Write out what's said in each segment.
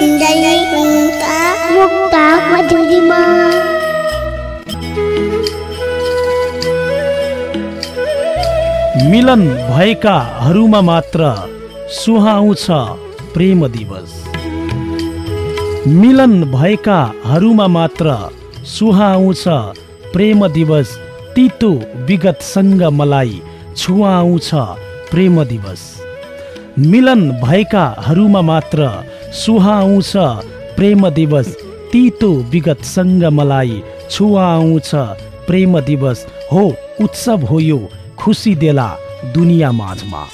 हुनुहुन्छ मुक्ता मधुरीमा मिलन भएकाहरूमा मात्र सुहाउँछ प्रेम दिवस मिलन भएकाहरूमा मात्र सुहाउँछ प्रेम दिवस तितो विगतसँग मलाई छुवाउँछ प्रेम दिवस मिलन भएकाहरूमा मात्र सुहाउँछ। प्रेम दिवस। तितो विगतसँग मलाई छुवाउँछ प्रेम दिवस हो उत्सव हो यो खुसी देला दुनियाँ माझमा।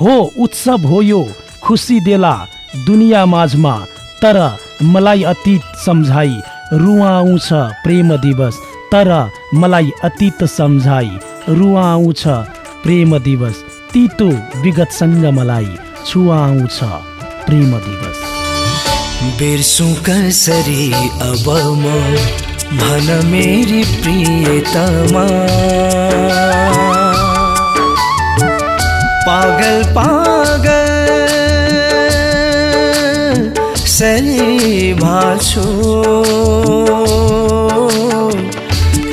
हो उत्सव हो यो खुसी देला दुनियाँ माझमा। तर मलाई अतीत सम्झाइ रुवाउँछ प्रेम दिवस। तर मलाई अतीत सम्झाइ रुवाउँछ प्रेम दिवस। तितो विगतसँग मलाई छुवाउँछ प्रेम दिवस। बिर्सु कसरी अब म? भन मेरी प्रियतमा। पागल पागल सरी भाछु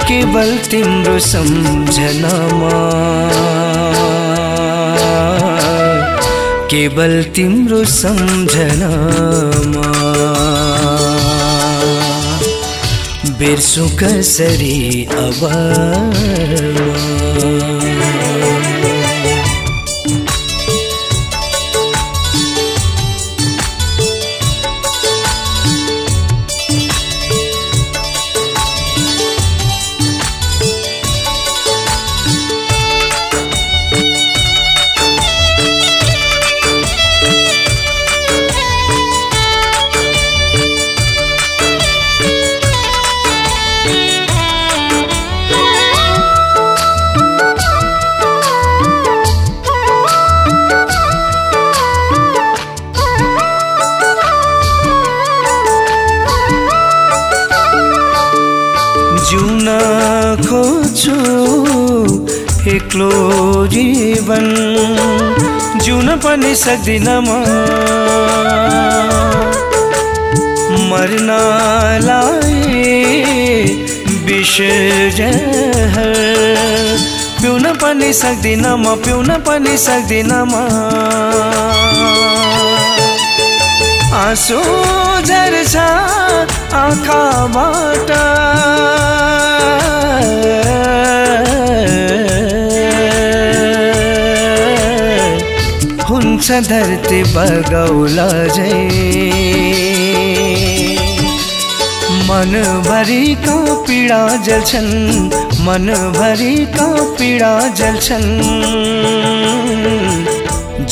केवल तिम्रो सम्झनामा। केवल तिम्रो सम्झनामा। बिर्सु कसरी अब पनि सक्दिन म मर्नलाई विष पिउन पनि सक्दिन म पिउन पनि सक्दिन म आँसु झर्छ आँखाबाट हुन्छ धरती बगौला झै मनभरिका पीडा जल्छन्? मनभरिका पीडा जल्छन्?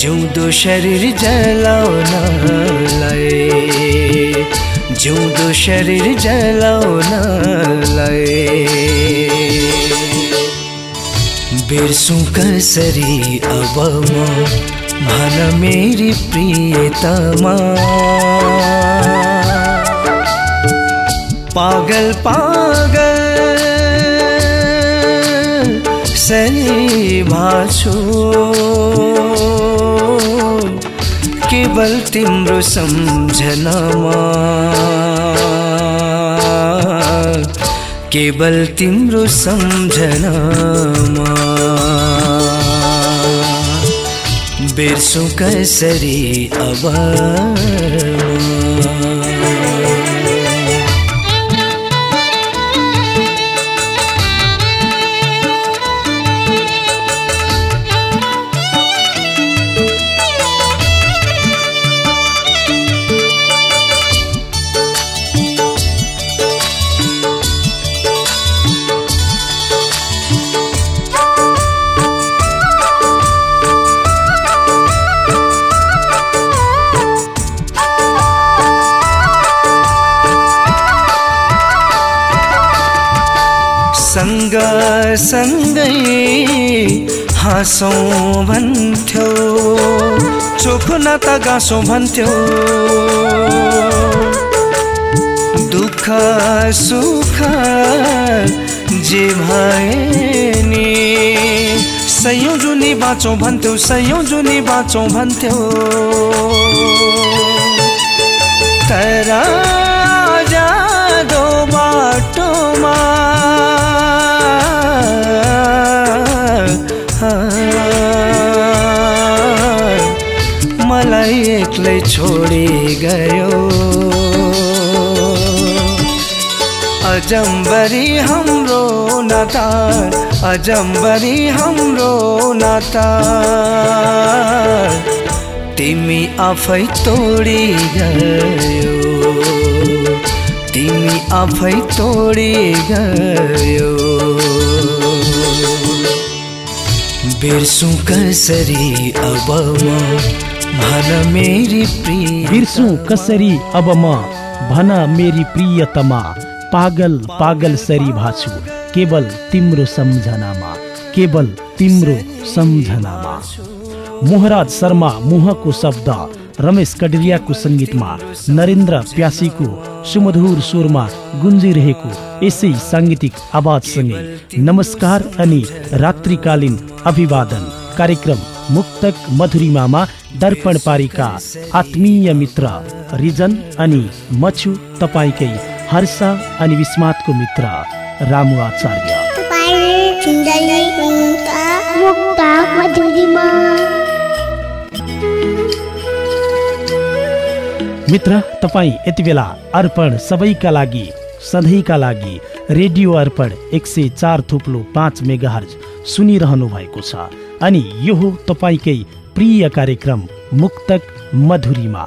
जिउँदो शरीर जलाउनलाई जिउँदो शरीर जलाउनलाई बिर्सु कसरी अब म? भन मेरी प्रियतमा। पागल पागल सरी भाछु केवल तिम्रो सम्झनामा। केवल तिम्रो सम्झनामा। बिर्सु कसरी अब? सँगै हाँसौँ भन्थ्यो। चोखो नाता गाँसौँ भन्थ्यो। दुःख सुख जे भए नि सयौँ जुनी बाँचौँ भन्थ्यो सयौँ जुनी बाँचौँ भन्थ्यो। तर जादो बाटोमा मलाई एक्लै छोडी गयो। अजम्बरी हाम्रो नाता अजम्बरी हाम्रो नाता तिमी आफै तोडी गयो। तिमी आफै तोडी गयो। बिर्सु कसरी अब म भन मेरी प्रिय बिर्सु कसरी अब म भन मेरी प्रियतमा। पागल पागल सरी भाछु केवल तिम्रो सम्झनामा केवल तिम्रो सम्झनामा। मोहराज शर्मा मुहको शब्द रमेश कडिरियाको सङ्गीतमा नरेन्द्र प्यासीको सुमधुर स्वरमा गुन्जिरहेको यसै साङ्गीतिक आवाजसँगै। नमस्कार अनि रात्रिकालीन अभिवादन। कार्यक्रम मुक्तक मधुरिमामा दर्पण पारिका आत्मीय मित्र रिजन अनि मछु तपाईँकै हर्ष अनि विस्मातको मित्र रामु आचार्य। मित्र तपाईँ यति बेला अर्पण सबैका लागि सधैँका लागि रेडियो अर्पण एक सय चार थुप्लो पाँच मेगाहर्ज सुनिरहनु भएको छ। अनि यो हो तपाईँकै प्रिय कार्यक्रम मुक्तक मधुरीमा।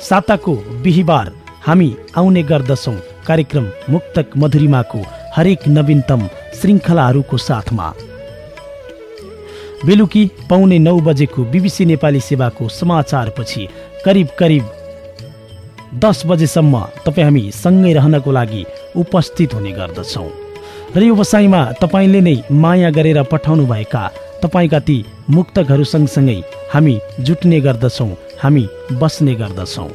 साताको बिहिबार हामी आउने गर्दछौँ कार्यक्रम मुक्तक मधुरिमाको हरेक नवीनतम श्रृङ्खलाहरूको साथमा। बेलुकी पाउने नौ बजेको बिबिसी नेपाली सेवाको समाचारपछि करिब करिब दस बजेसम्म तपाईँ हामी सँगै रहनको लागि उपस्थित हुने गर्दछौँ। र यो बसाइमा तपाईँले नै माया गरेर पठाउनुभएका तपाईँका ती मुक्तकहरू सँगसँगै हामी जुट्ने गर्दछौँ हामी बस्ने गर्दछौँ।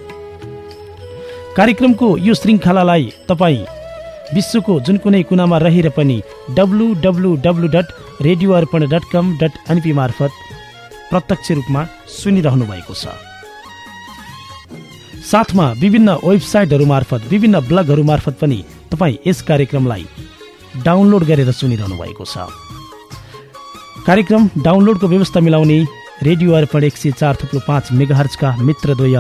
कार्यक्रमको यो श्रृङ्खलालाई तपाईँ विश्वको जुन कुनै कुनामा रहेर पनि W W W dot radio Arpan dot com dot NP मार्फत प्रत्यक्ष रूपमा सुनिरहनु भएको छ। साथमा विभिन्न वेबसाइटहरू मार्फत विभिन्न ब्लगहरू मार्फत पनि तपाईँ यस कार्यक्रमलाई डाउनलोड गरेर सुनिरहनु भएको छ। कार्यक्रम डाउनलोडको व्यवस्था मिलाउने रेडियो अर्पण एक सय चार थुप्रो पाँच मेगाहर्जका मित्रद्वय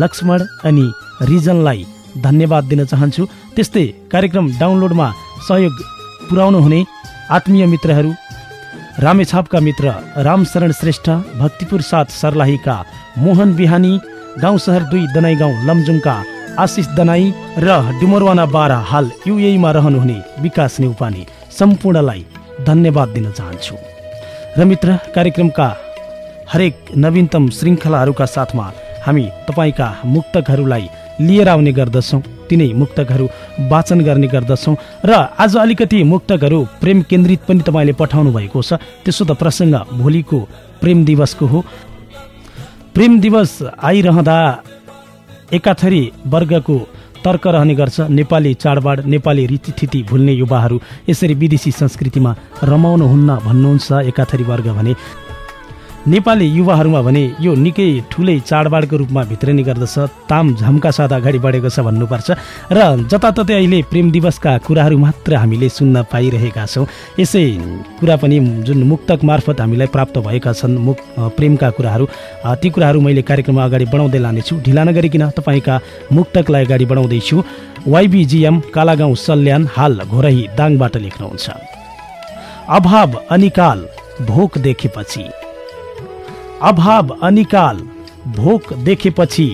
लक्ष्मण अनि रिजनलाई धन्यवाद दिन चाहन्छु। त्यस्तै कार्यक्रम डाउनलोडमा सहयोग पुर्याउनु हुने आत्मीय मित्रहरू रामेछापका मित्र रामशरण श्रेष्ठ भक्तिपुर साथ सर्लाहीका मोहन बिहानी गाउँ सहर दुई दनाई गाउँ लमजुङका आशिष दनाई र डुमरवाना बाह्र हाल युएमा रहनुहुने विकास नेउपाने सम्पूर्णलाई धन्यवाद दिन चाहन्छु। र मित्र कार्यक्रमका हरेक नवीनतम श्रृङ्खलाहरूका साथमा हामी तपाईँका मुक्तकहरूलाई लिएर आउने गर्दछौँ तिनै मुक्तकहरू वाचन गर्ने गर्दछौँ र आज अलिकति मुक्तकहरू प्रेम केन्द्रित पनि तपाईँले पठाउनु भएको छ। त्यसो त प्रसङ्ग भोलिको प्रेम दिवसको हो। प्रेम दिवस आइरहँदा एकाथरी वर्गको तर्क रहने गर्छ। नेपाली चाडबाड नेपाली रीतिथिति भुल्ने युवाहरू यसरी विदेशी संस्कृतिमा रमाउनुहुन्न भन्नुहुन्छ एकाथरी वर्ग भने। नेपाली युवाहरूमा भने यो निकै ठुलै चाडबाडको रूपमा भित्रिने गर्दछ ताम झम्का साथ अगाडि बढेको छ भन्नुपर्छ। र जताततै अहिले प्रेम दिवसका कुराहरू मात्र हामीले सुन्न पाइरहेका छौँ। यसै कुरा पनि जुन मुक्तक मार्फत हामीलाई प्राप्त भएका छन् मुक प्रेमका कुराहरू ती कुराहरू मैले कार्यक्रममा अगाडि बढाउँदै लानेछु। ढिला नगरिकन तपाईँका मुक्तकलाई अगाडि बढाउँदैछु। वाइबिजिएम कालागाउँ सल्यान हाल घोरही दाङबाट लेख्नुहुन्छ। अभाव अनिकाल भोक देखेपछि। अभाव अनिकाल भोक देखेपछि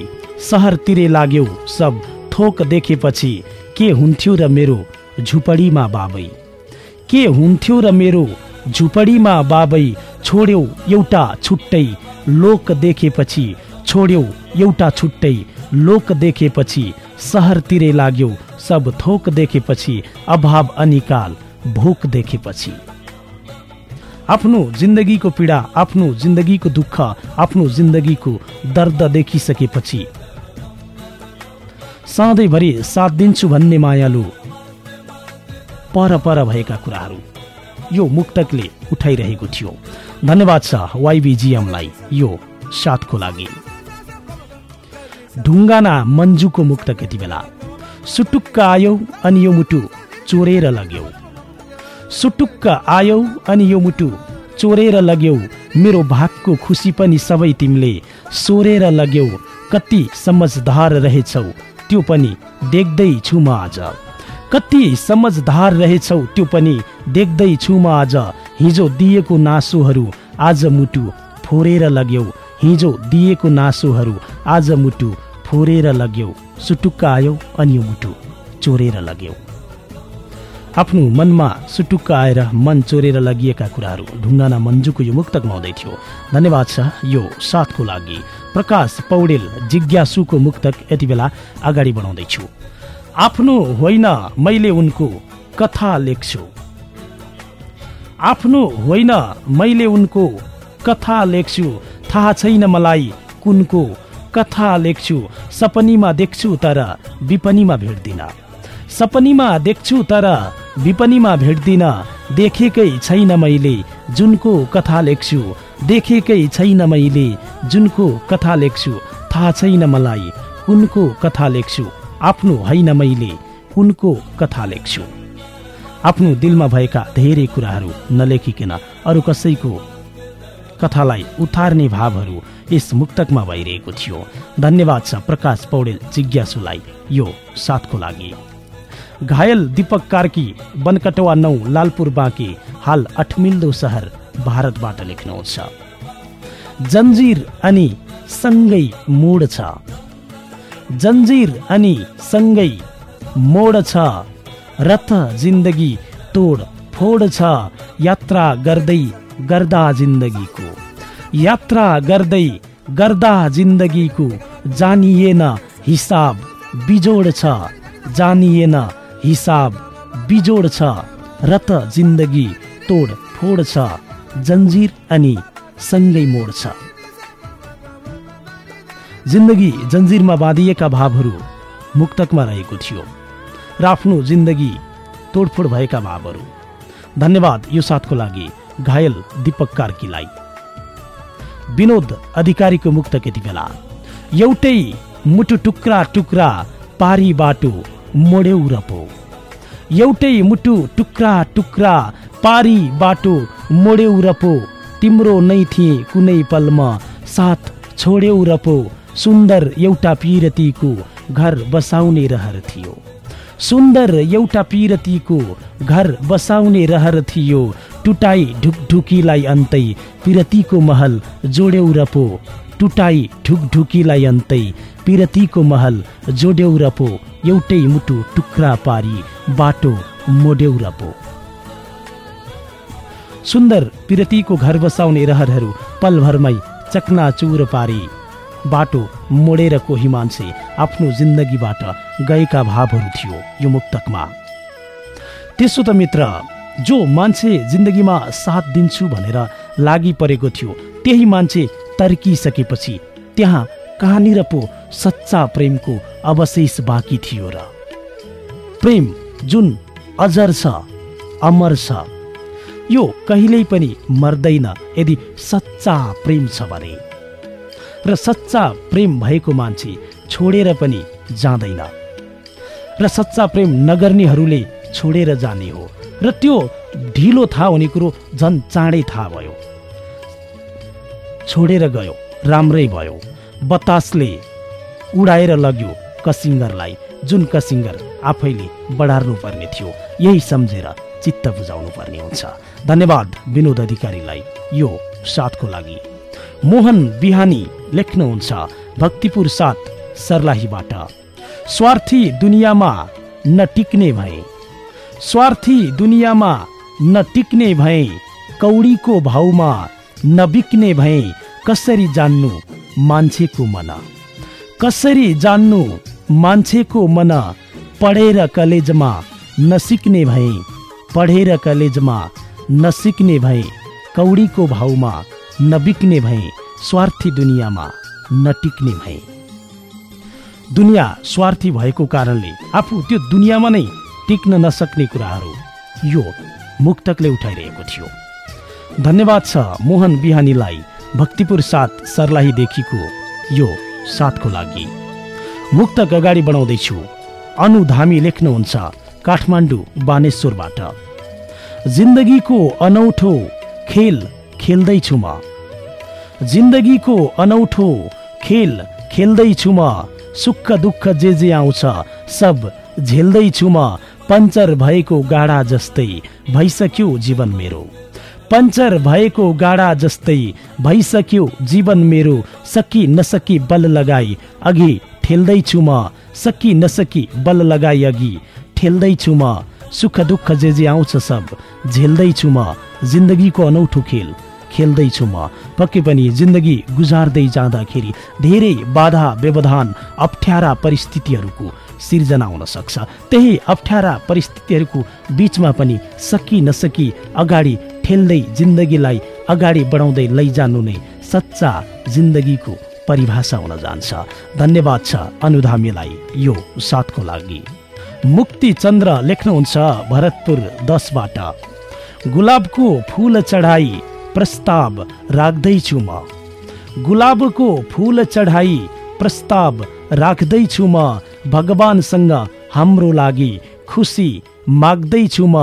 सहरतिरे लाग्यो सब थोक देखेपछि के हुन्थ्यो र मेरो झुपडीमा बाबै। के हुन्थ्यो र मेरो झुपडीमा बाबै छोड्यौ एउटा छुट्टै लोक देखेपछि छोड्यौ एउटा छुट्टै लोक देखेपछि सहरतिरे लाग्यो सब थोक देखेपछि अभाव अनिकाल भोक देखेपछि। आफ्नो जिन्दगीको पीडा आफ्नो जिन्दगीको दुःख आफ्नो जिन्दगीको दर्द देखिसकेपछि। सधैँभरि साथ दिन्छु भन्ने मायालु पर पर भएका कुराहरू यो मुक्तकले उठाइरहेको थियो। धन्यवाद छ वाइबिजिएमलाई यो साथको लागि। ढुङ्गाना मन्जुको मुक्तक यति बेला। सुटुक्क आयौ अनि यो मुटु चोरेर लग्यौ। सुटुक्क आयौ अनि यो मुटु। चोरेर लग्यौ। मेरो भागको खुसी पनि सबै तिमीले। सोरेर लग्यौ। कति समझदार रहेछौ। त्यो पनि देख्दैछु म आज। कति समझदार रहेछौ। त्यो पनि देख्दैछु म आज। हिजो दिएको नासोहरू आज मुटु फोरेर लग्यौ। हिजो दिएको नासोहरू आज मुटु फोरेर लग्यौ। सुटुक्क आयौ अनि यो मुटु चोरेर लग्यौ। आफ्नो मनमा सुटुक्क आएर मन चोरेर लगिएका कुराहरू ढुङ्गाना मन्जुको यो मुक्तक माउँदै थियो। धन्यवाद छ यो साथको लागि। प्रकाश पौडेल जिज्ञासुको मुक्तक यति बेला अगाडि बढाउँदैछु। आफ्नो होइन मैले उनको कथा लेख्छु। आफ्नो होइन मैले उनको कथा लेख्छु। थाहा छैन मलाई कुनको कथा लेख्छु। सपनीमा देख्छु तर विपनीमा भेट्दिन। सपनीमा देख्छु तर विपनीमा भेट्दिन देखेकै छैन मैले जुनको कथा लेख्छु देखेकै छैन मैले जुनको कथा लेख्छु थाहा छैन मलाई कुनको कथा लेख्छु आफ्नो होइन मैले कुनको कथा लेख्छु। आफ्नो दिलमा भएका धेरै कुराहरू नलेखिकन अरू कसैको कथालाई उतार्ने भावहरू यस मुक्तकमा भइरहेको थियो। धन्यवाद छ प्रकाश पौडेल जिज्ञासुलाई यो साथको लागि। घायल दीपक कार्की बनकटवा नौ लालपुर बाँकी। हाल अठमिल्दो सहर भारतबाट लेख्नुहुन्छ जन्जिर अनि सँगै मोड छ। जन्जिर अनि सँगै मोड छ। रथ जिन्दगी तोड फोड छ। यात्रा गर्दै गर्दा जिन्दगीको। यात्रा गर्दै गर्दा जिन्दगीको जानिएन हिसाब बिजोड छ। जानिएन हिसाब बिजोड छ रत जिन्दगी तोड फोड छ जन्जिर अनि सँगै मोड छ। जिन्दगी जन्जिरमा बाँधिएका भावहरू मुक्तकमा रहेको थियो। र आफ्नो जिन्दगी तोडफोड भएका भावहरू। धन्यवाद यो साथको लागि घायल दीपक कार्कीलाई। विनोद अधिकारीको मुक्त यति बेला। एउटै मुटु टुक्रा टुक्रा पारी बाटो मोड्यौ रपो एउटै मुटु टुक्रा टुक्रा पारी बाटो मोड्यौ रपो तिम्रो नै थिए कुनै पलमा साथ छोड्यौ रपो सुन्दर एउटा पिरतीको घर बसाउने रहर थियो। सुन्दर एउटा पिरतीको घर बसाउने रहर थियो। टुटाई ढुकढुकीलाई अन्तै पिरतीको महल जोड्यौ रपो टुटाई ढुकढुकीलाई अन्तै पिरतीको महल जोड्यौ रपो एउटै मुटु टुक्रा पारी बाटो मोड्यौ रपो सुन्दर पिरतीको घर बसाउने रहरहरू पलभरमै चकनाचुर पारी। बाटो मोडेर कोही मान्छे आफ्नो जिन्दगीबाट गएका भावहरू थियो यो मुक्तकमा। त्यसो त मित्र जो मान्छे जिन्दगीमा साथ दिन्छु भनेर लागि परेको थियो त्यही मान्छे तर्किसकेपछि त्यहाँ कहाँनिर पो सच्चा प्रेमको अवशेष बाँकी थियो र। प्रेम जुन अजर छ अमर छ यो कहिल्यै पनि मर्दैन यदि सच्चा प्रेम छ भने। र सच्चा प्रेम भएको मान्छे छोडेर पनि जाँदैन। र सच्चा प्रेम नगर्नेहरूले छोडेर जाने हो। र त्यो ढिलो थाहा हुने कुरो झन् चाँडै थाहा भयो। छोडेर गयो राम्रै भयो। बतासले उडाएर लग्यो कसिङ्गरलाई जुन कसिङ्गर आफैले बढार्नु पर्ने थियो। यही सम्झेर चित्त बुझाउनु पर्ने हुन्छ। धन्यवाद विनोद अधिकारीलाई यो साथको लागि। मोहन बिहानी लेख्नुहुन्छ भक्तिपुर साथ सर्लाहीबाट। स्वार्थी दुनियाँमा नटिक्ने भए। स्वार्थी दुनियाँमा नटिक्ने भए कौडीको भाउमा नबिक्ने भए कसरी जान्नु मान्छेको मन। कसरी जान्नु मान्छेको मन पढेर कलेजमा नसिक्ने भए पढेर कलेजमा नसिक्ने भए कौडीको भाउमा नबिक्ने भए स्वार्थी दुनियाँमा नटिक्ने भए। दुनियाँ स्वार्थी भएको कारणले आफू त्यो दुनियाँमा नै टिक्न नसक्ने कुराहरू यो मुक्तकले उठाइरहेको थियो। धन्यवाद छ मोहन बिहानीलाई भक्तिपुर साथ सर्लाहीदेखिको यो साथको लागि। मुक्तक अगाडि बढाउँदैछु अनुधामी लेख्नुहुन्छ काठमाडौँ बानेश्वरबाट। जिन्दगीको अनौठो खेल खेल्दैछु म। जिन्दगीको अनौठो खेल खेल्दैछु म। सुख दुःख जे जे आउँछ सब झेल्दैछु म। पञ्चर भएको गाडा जस्तै भइसक्यो जीवन मेरो। पञ्चर भएको गाडा जस्तै भइसक्यो जीवन मेरो। सकी नसकी बल लगाई अघि ठेल्दैछु म। सकी नसकी बल लगाई अघि ठेल्दैछु म। सुख दुःख जे जे आउँछ सब झेल्दैछु म। जिन्दगीको अनौठो खेल खेल्दैछु म। पक्कै पनि जिन्दगी गुजार्दै जाँदाखेरि धेरै बाधा व्यवधान अप्ठ्यारा परिस्थितिहरूको सिर्जना हुन सक्छ। त्यही अप्ठ्यारा परिस्थितिहरूको बिचमा पनि सकी नसकी अगाडि ठेल्दै जिन्दगीलाई अगाडि बढाउँदै लैजानु नै सच्चा जिन्दगीको परिभाषा हुन जान्छ। धन्यवाद छ अनुधामीलाई यो साथको लागि। मुक्ति चन्द्र लेख्नुहुन्छ भरतपुर दसबाट गुलाबको फुल चढाई प्रस्ताव राख्दैछु म। गुलाबको फुल चढाई प्रस्ताव राख्दैछु म। भगवानसँग हाम्रो लागि खुसी माग्दैछु म।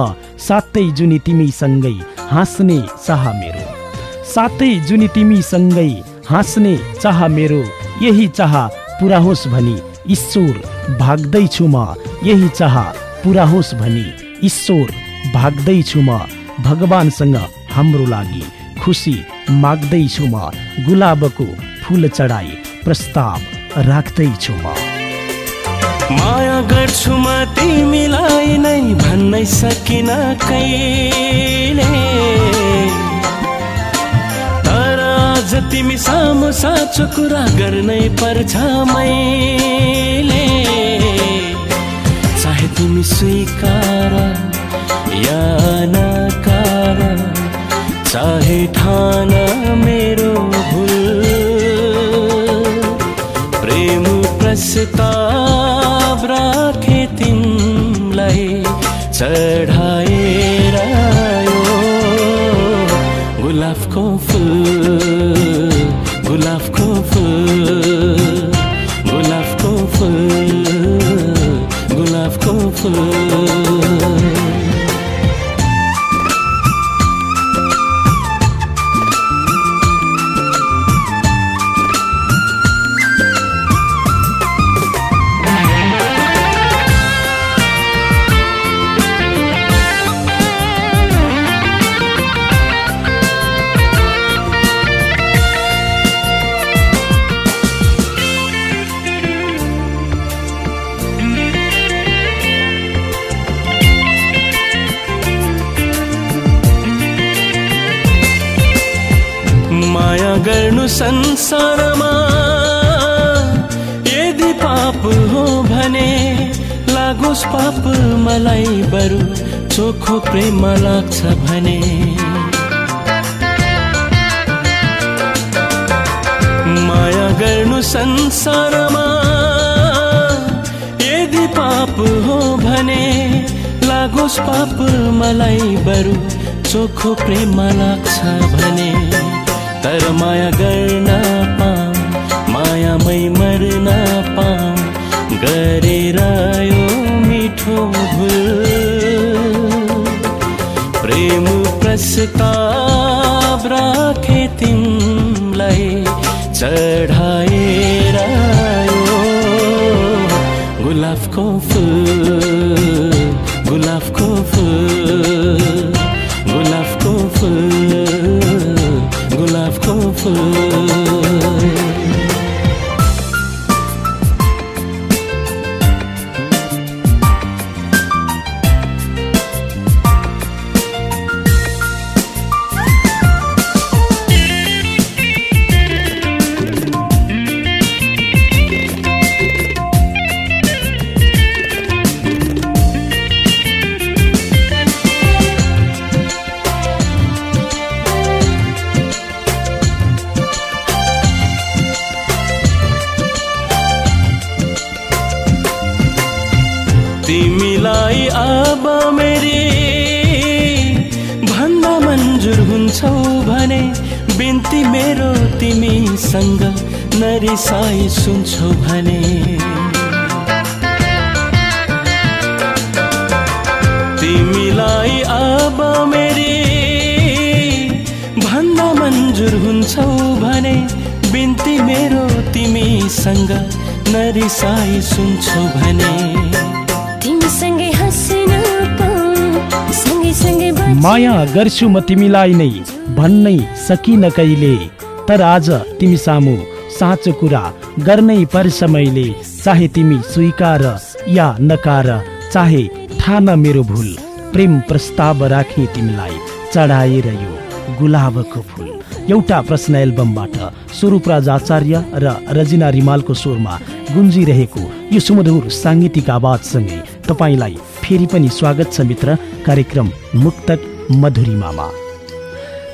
सातै जुनी तिमीसँगै हाँस्ने चाह मेरो। सातै जुनी तिमीसँगै हाँस्ने चाह मेरो यही चाह पुरा होस् भनी ईश्वर भाग्दैछु म यही चाह पुरा होस् भनी ईश्वर भाग्दैछु म भगवानसँग हाम्रो लागि खुसी माग्दैछु म गुलाबको फुल चढाई प्रस्ताव राख्दैछु म। माया गर्छु म तिमीलाई नै भन्नै सकिन कहिले। तर आज तिमी सामु साँचो कुरा गर्नै पर्छ मैले। चाहे तिमी स्वीकार या नकार चाहे ठान मेरो भुल प्रेम प्रस्ताव चढाएर गुलाबको फुल गुलाबको फुल गुलाबको फुल गुलाबको फुल। गर्नु संसारमा। यदि पाप हो भने लागोस् पाप मलाई बरु चोखो प्रेम लाग्छ भने। माया गर्नु संसारमा। यदि पाप हो भने लागोस् पाप मलाई बरु चोखो प्रेम लाग्छ भने। तर माया गर्न पाऊँ मायामै मर्न पाऊँ गरेर यो मिठो भुल। प्रेम प्रस्ताव राखे तिमलाई चढाएर गुलाबको फुल गुलाबको फुल गुलाबको फुल। गुलाबको हजुर हुन्छौ भने बिन्ती मेरो तिमीसँग नरिसाई सुन्छौ भने। तिमीलाई अब मेरी भन्न मन्जुर हुन्छौ भने बिन्ती मेरो तिमीसँग नरिसाई सुन्छौ भने। माया गर्छु म तिमीलाई नै भन्नै सकिन कहिले? तर आज तिमी सामु साँचो कुरा गर्नै पर्छ मैले। चाहे तिमी स्वीकार या नकार चाहे ठान मेरो भुल प्रेम प्रस्ताव राखे तिमीलाई चढाएर यो गुलाबको फुल। एउटा प्रश्न एल्बमबाट स्वरूप राज आचार्य र रजिना रिमालको स्वरमा गुन्जिरहेको यो सुमधुर साङ्गीतिक आवाजसँगै तपाईँलाई फेरि पनि स्वागत छ मित्र कार्यक्रम मुक्तक मधुरिमामा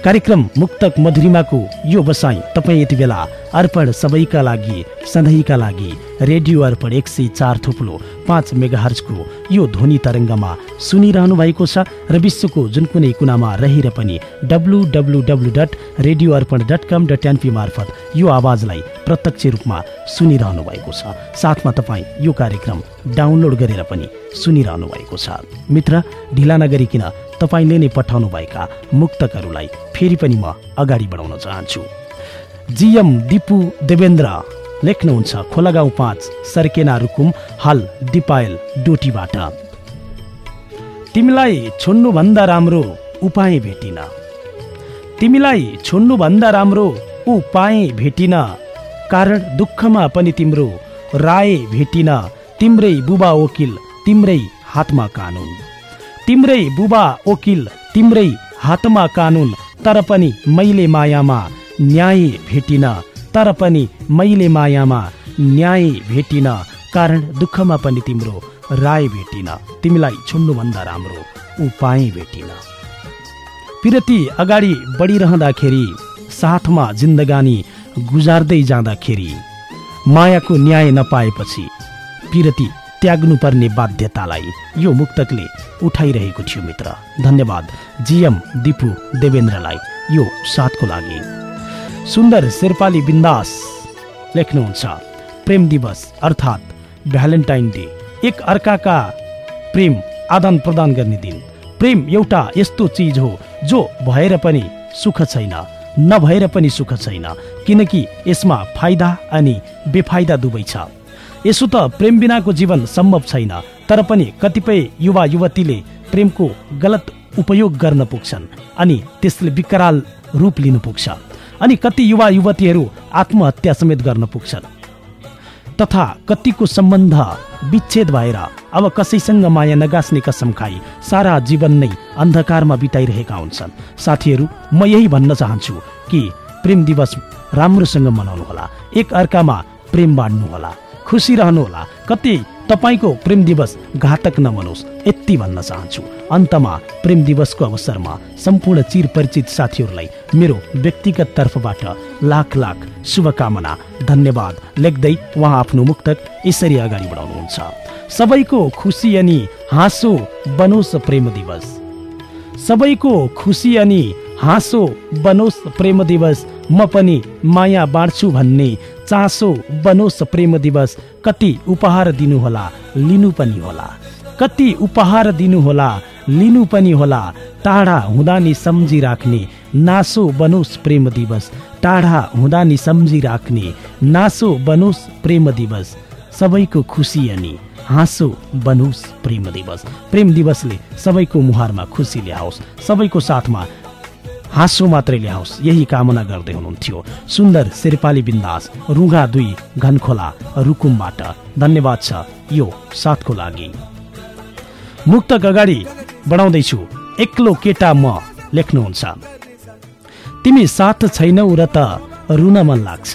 कार्यक्रम मुक्तक मधुरिमाको यो बसाइ तपाईँ यति बेला अर्पण सबैका लागि सधैँका लागि रेडियो अर्पण एक सय चार थुप्लो पाँच मेगाहर्जको यो ध्वनि तरङ्गमा सुनिरहनु भएको छ र विश्वको जुन कुनै कुनामा रहेर पनि W W W dot radio Arpan dot com dot NP मार्फत यो आवाजलाई प्रत्यक्ष रूपमा सुनिरहनु भएको छ। साथमा तपाईँ यो कार्यक्रम डाउनलोड गरेर पनि सुनिरहनु भएको छ। मित्र ढिला नगरिकन तपाईँले नै पठाउनुभएका मुक्तकहरूलाई फेरि पनि म अगाडि बढाउन चाहन्छु। जिएम दिपु देवेन्द्र लेख्नुहुन्छ खोलागाउँ पाँच सर्केना रुकुम हाल दिपायल डोटीबाट। तिमीलाई छोड्नुभन्दा राम्रो उपाय भेटिन। तिमीलाई छोड्नुभन्दा राम्रो उपाय भेटिन कारण दुःखमा पनि तिम्रो राय भेटिन। तिम्रै बुबा वकिल तिम्रै हातमा कानुन। तिम्रै बुबा वकिल तिम्रै हातमा कानुन तर पनि मैले मायामा न्याय भेटिन तर पनि मैले मायामा न्याय भेटिन कारण दुःखमा पनि तिम्रो राय भेटिन। तिमीलाई छुन्नुभन्दा राम्रो उपाय भेटिन। पिरती अगाडि बढिरहँदाखेरि साथमा जिन्दगानी गुजार्दै जाँदाखेरि मायाको न्याय नपाएपछि पिरती त्याग्नुपर्ने बाध्यतालाई यो मुक्तकले उठाइरहेको थियो मित्र। धन्यवाद। जिएम दिपु देवेन्द्रलाई यो साथको लागि। सुन्दर शेर्पाली बिन्दास लेख्नुहुन्छ प्रेम दिवस अर्थात् भ्यालेन्टाइन डे। एक अर्काका प्रेम आदान प्रदान गर्ने दिन। प्रेम एउटा यस्तो चिज हो जो भएर पनि सुख छैन नभएर पनि सुख छैन किनकि यसमा फाइदा अनि बेफाइदा दुवै छ। यसो त प्रेम बिनाको जीवन सम्भव छैन तर पनि कतिपय युवा युवतीले प्रेमको गलत उपयोग गर्न पुग्छन् अनि त्यसले विकराल रूप लिनु पुग्छ अनि कति युवा युवतीहरू आत्महत्या समेत गर्न पुग्छन्। तथा कतिको सम्बन्ध विच्छेद भएर अब कसैसँग माया नगास्ने कसम खाई सारा जीवन नै अन्धकारमा बिताइरहेका हुन्छन्। साथीहरू म यही भन्न चाहन्छु कि प्रेम दिवस राम्रोसँग मनाउनुहोला। एक अर्कामा प्रेम बाँड्नुहोला। खुसी रहनुहोला। कति तपाईँको प्रेम दिवस घातक नमनोस् यति भन्न चाहन्छु। अन्तमा प्रेम दिवसको अवसरमा सम्पूर्ण चिर परिचित साथीहरूलाई मेरो व्यक्तिगत तर्फबाट लाख लाख शुभकामना धन्यवाद लेख्दै उहाँ आफ्नो मुक्तक यसरी अगाडि बढाउनुहुन्छ। सबैको खुसी अनि हाँसो बनोस् प्रेम दिवस। सबैको खुसी अनि हाँसो बनोस् प्रेम दिवस। म पनि माया बाँड्छु भन्ने चासो बनोस् प्रेम दिवस कति उपहार दिनुहोला लिनु पनि होला। कति उपहार दिनुहोला लिनु पनि होला। टाढा हुँदा नि सम्झिराख्ने नासो बनोस् प्रेम दिवस। टाढा हुँदा नि सम्झिराख्ने नासो बनोस् प्रेम दिवस। सबैको खुसी अनि हाँसो बनोस् प्रेम दिवस। प्रेम दिवसले सबैको मुहारमा खुसी ल्याओस्। सबैको साथमा हाँसो मात्रै ल्याओस्। यही कामना गर्दै हुनुहुन्थ्यो। सुन्दर शेर्पाली बिन्दास रुघा दुई घनखोला रुकुमबाट। धन्यवाद छ यो साथको लागि। मुक्तक अगाडि बढाउँदैछु। एक्लो केटा म लेख्नुहुन्छ। तिमी साथ छैनौ र त रुन मन लाग्छ।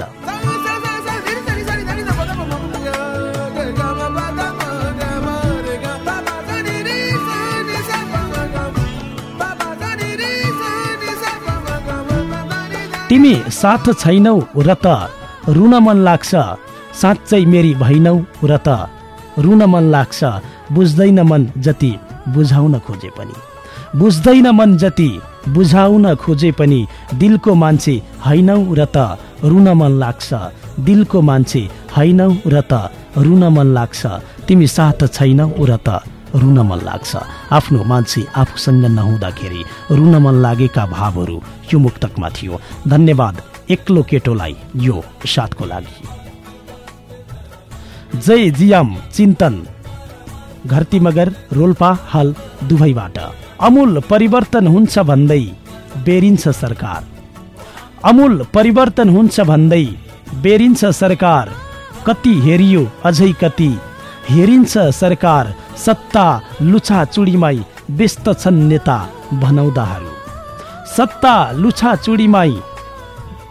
तिमी साथ छैनौ र त रुन मन लाग्छ साँच्चै मेरी भैनौ र त रुन मन लाग्छ बुझ्दैन मन जति बुझाउन खोजे पनि। बुझ्दैन मन जति बुझाउन खोजे पनि। दिलको मान्छे हैनौ र त रुन मन लाग्छ। दिलको मान्छे हैनौ र त रुन मन लाग्छ। तिमी साथ छैनौ र त रुन मन लाग्छ। आफ्नो मान्छे आफूसँग नहुँदाखेरि रुन मन लागेका भावहरू यो मुक्तकमा थियो। धन्यवाद एक्लो केटोलाई यो साथको लागि। जय जियाम चिन्तन। घरती मगर रोल्पा हाल दुवैबाट अमूल परिवर्तन हुन्छ भन्दै बेरिन्छ सरकार। अमूल परिवर्तन हुन्छ भन्दै बेरिन्छ सरकार। कति हेरियो अझै कति हेरिन्छ सरकार। सत्ता लुछा चुडीमाई व्यस्त छन् नेता भनाउँदाहरू सत्ता लुछा चुडीमाई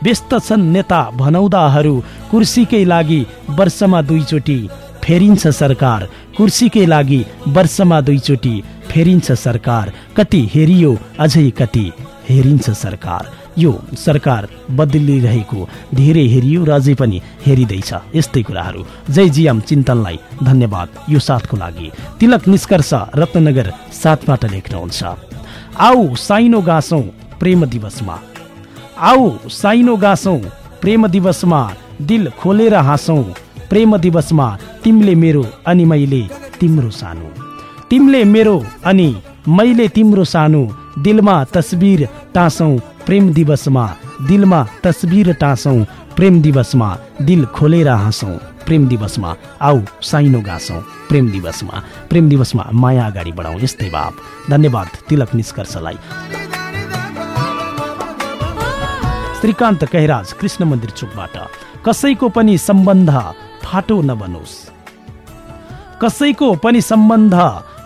व्यस्त छन् नेता भनाउँदाहरू कुर्सीकै लागि वर्षमा दुईचोटि फेरिन्छ सरकार कुर्सीकै लागि वर्षमा दुईचोटि फेरिन्छ सरकार कति हेरियो अझै कति हेरिन्छ सरकार। यो सरकार बदलिरहेको धेरै हेरियो र अझै पनि हेरिँदैछ यस्तै कुराहरू। जय जियाम चिन्तनलाई धन्यवाद। यो साथको लागि तिलक निष्कर्ष रत्नगर साथबाट लेख्नुहुन्छ आऊ साइनो गाँसौँ प्रेम दिवसमा। आऊ साइनो गाँसौँ प्रेम दिवसमा दिल खोलेर हाँसौँ। प्रेम दिवसमा तिमीले मेरो अनि मैले तिम्रो सानो। तिमीले मेरो अनि मैले तिम्रो सानो। दिलमा तस्बिर टाँसौँ। प्रेम दिवसमा दिलमा तस्बिर टाँसौँ प्रेम दिवसमा दिल खोलेर हाँसौँ। प्रेम दिवसमा आऊ साइनो गाँसौँ। प्रेम दिवसमा प्रेम दिवसमा माया अगाडि बढाउँ यस्तै भाव धन्यवाद तिलक निष्कर्षलाई। श्रीकान्त कैराज कृष्ण मन्दिर चोकबाट। कसैको पनि सम्बन्ध फाटो नबनोस्। कसैको पनि सम्बन्ध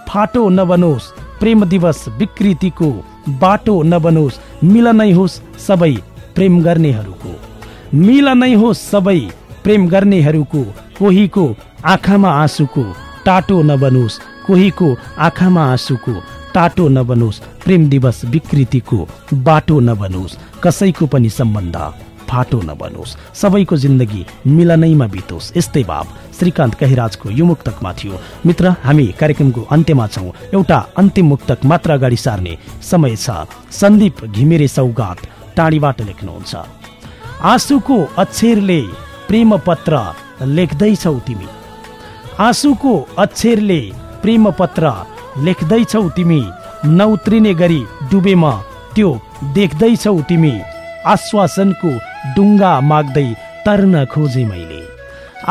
फाटो नबनोस्। प्रेम दिवस विकृतिको बाटो नबनोस् मिलनै होस् सबै प्रेम गर्नेहरूको। मिलनै होस् सबै प्रेम गर्नेहरूको कोहीको आँखामा आँसुको टाटो नबनोस् कोहीको आँखामा आँसुको टाटो नबनोस् प्रेम दिवस विकृतिको बाटो नबनोस् कसैको पनि सम्बन्ध फाटो नबनोस्। सबैको जिन्दगी मिलनैमा बितोस्। यस्तै भाव श्रीकान्त कहिराजको यो मुक्तकमा थियो। मित्र हामी कार्यक्रमको अन्त्यमा छौँ। एउटा अन्तिम मुक्तक मात्र अगाडि सार्ने समय छ। सन्दीप घिमिरे सौगात टाढीबाट लेख्नुहुन्छ। आँसुको अक्षरले प्रेम पत्र लेख्दैछौ तिमी। आँसुको अक्षरले प्रेम पत्र लेख्दैछौ तिमी। नउत्रिने गरी डुबेमा त्यो देख्दैछौ तिमी। आश्वासनको डुङ्गा माग्दै तर्न खोजे मैले।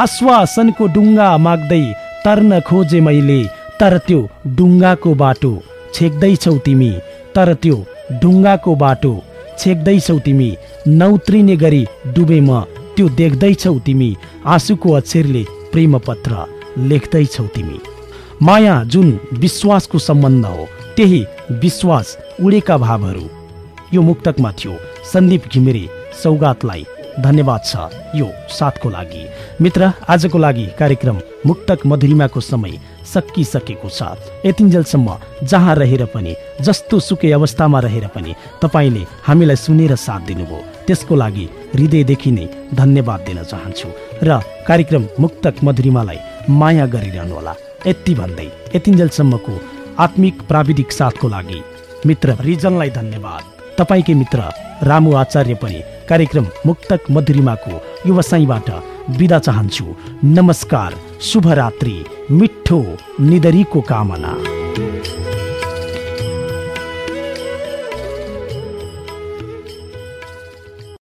आश्वासनको डुङ्गा माग्दै तर्न खोजे मैले तर त्यो डुङ्गाको बाटो छेक्दैछौ तिमी तर त्यो डुङ्गाको बाटो छेक्दैछौ तिमी नउत्रिने गरी डुबे म त्यो देख्दैछौ तिमी आँसुको अक्षरले प्रेम पत्र लेख्दैछौ तिमी। माया जुन विश्वासको सम्बन्ध हो त्यही विश्वास उडेका भावहरू। यो मुक्तकमा थियो सन्दीप घिमिरे। सौगातलाई। धन्यवाद छ यो साथको लागि। मित्र आजको लागि कार्यक्रम मुक्तक मधुरिमाको समय सकिसकेको छ। यतिन्जेलसम्म जहाँ रहेर पनि जस्तो सुकै अवस्थामा रहेर पनि तपाईँले हामीलाई सुनेर साथ दिनुभयो। त्यसको लागि हृदयदेखि नै धन्यवाद दिन चाहन्छु र कार्यक्रम मुक्तक मधुरिमालाई माया गरिरहनुहोला। यति भन्दै यतिन्जेलसम्मको आत्मिक प्राविधिक साथको लागि मित्र रिजनलाई धन्यवाद। तपाईँकै मित्र रामु आचार्य पनि कार्यक्रम मुक्तक मधुरिमाको व्यवसायबाट बिदा चाहन्छु। नमस्कार शुभरात्रि मिठो निदरीको कामना।